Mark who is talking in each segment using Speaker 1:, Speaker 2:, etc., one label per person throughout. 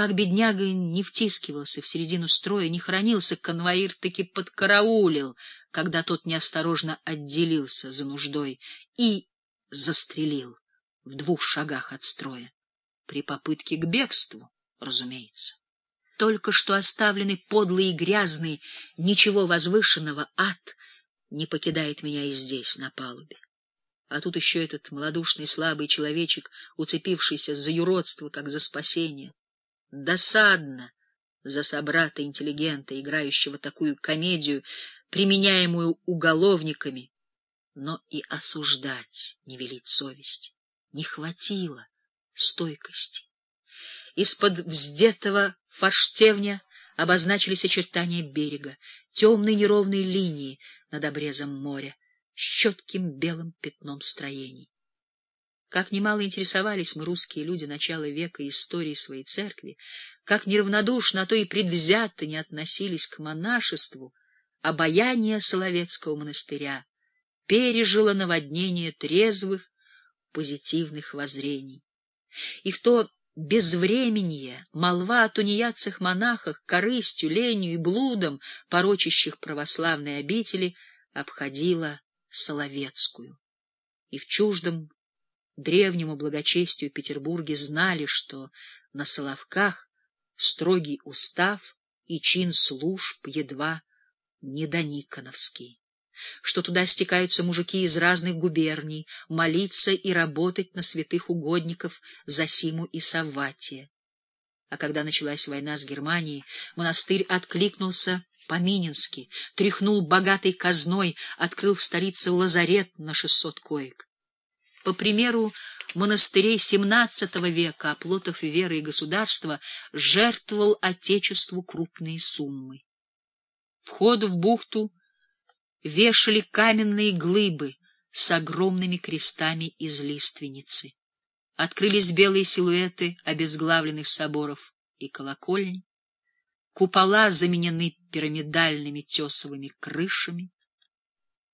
Speaker 1: Как бедняга не втискивался в середину строя, не хранился, конвоир таки подкараулил, когда тот неосторожно отделился за нуждой и застрелил в двух шагах от строя. При попытке к бегству, разумеется. Только что оставленный подлый и грязный, ничего возвышенного ад не покидает меня и здесь, на палубе. А тут еще этот малодушный слабый человечек, уцепившийся за юродство, как за спасение. Досадно за собрата-интеллигента, играющего такую комедию, применяемую уголовниками, но и осуждать не велит совесть. Не хватило стойкости. Из-под вздетого форштевня обозначились очертания берега, темные неровные линии над обрезом моря, с четким белым пятном строений. Как немало интересовались мы, русские люди, начала века истории своей церкви, как неравнодушно, а то и предвзято не относились к монашеству, обаяние Соловецкого монастыря пережило наводнение трезвых, позитивных воззрений. И в то безвременье молва о тунеядцах-монахах корыстью, ленью и блудом, порочащих православные обители, обходила Соловецкую. И в чуждом древнему благочестию Петербурге знали, что на Соловках строгий устав и чин служб едва не до Никоновский, что туда стекаются мужики из разных губерний молиться и работать на святых угодников Засиму и Савватия. А когда началась война с Германией, монастырь откликнулся по-минински, тряхнул богатой казной, открыл в столице лазарет на шестьсот коек. По примеру монастырей XVII века, оплотов веры и государства, жертвовал Отечеству крупные суммы. Вход в бухту вешали каменные глыбы с огромными крестами из лиственницы. Открылись белые силуэты обезглавленных соборов и колокольни. Купола заменены пирамидальными тесовыми крышами,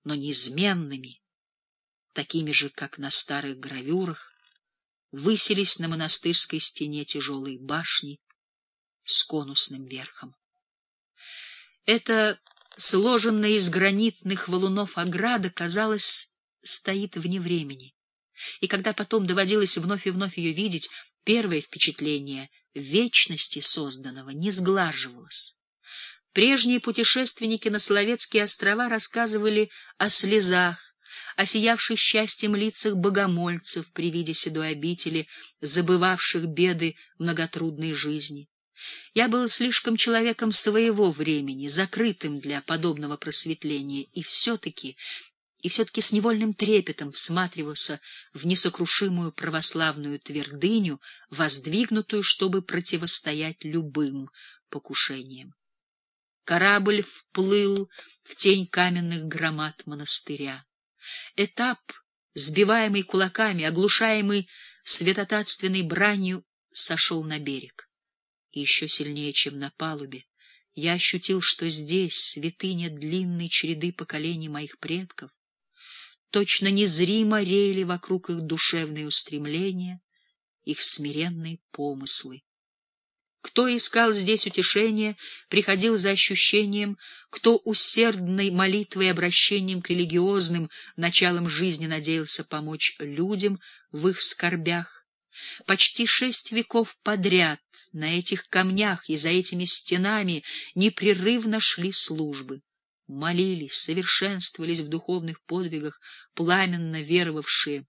Speaker 1: но неизменными, такими же, как на старых гравюрах, высились на монастырской стене тяжелые башни с конусным верхом. Эта сложенная из гранитных валунов ограда, казалось, стоит вне времени. И когда потом доводилось вновь и вновь ее видеть, первое впечатление вечности созданного не сглаживалось. Прежние путешественники на Соловецкие острова рассказывали о слезах, о сиявших счастьем лицах богомольцев при виде седой обители, забывавших беды многотрудной жизни. Я был слишком человеком своего времени, закрытым для подобного просветления, и все-таки, и все-таки с невольным трепетом всматривался в несокрушимую православную твердыню, воздвигнутую, чтобы противостоять любым покушениям. Корабль вплыл в тень каменных громад монастыря. Этап, сбиваемый кулаками, оглушаемый светотатственной бранью, сошел на берег. И еще сильнее, чем на палубе, я ощутил, что здесь святыня длинной череды поколений моих предков, точно незримо реяли вокруг их душевные устремления, их смиренные помыслы. Кто искал здесь утешения, приходил за ощущением, кто усердной молитвой и обращением к религиозным началам жизни надеялся помочь людям в их скорбях. Почти шесть веков подряд на этих камнях и за этими стенами непрерывно шли службы. Молились, совершенствовались в духовных подвигах пламенно веровавшие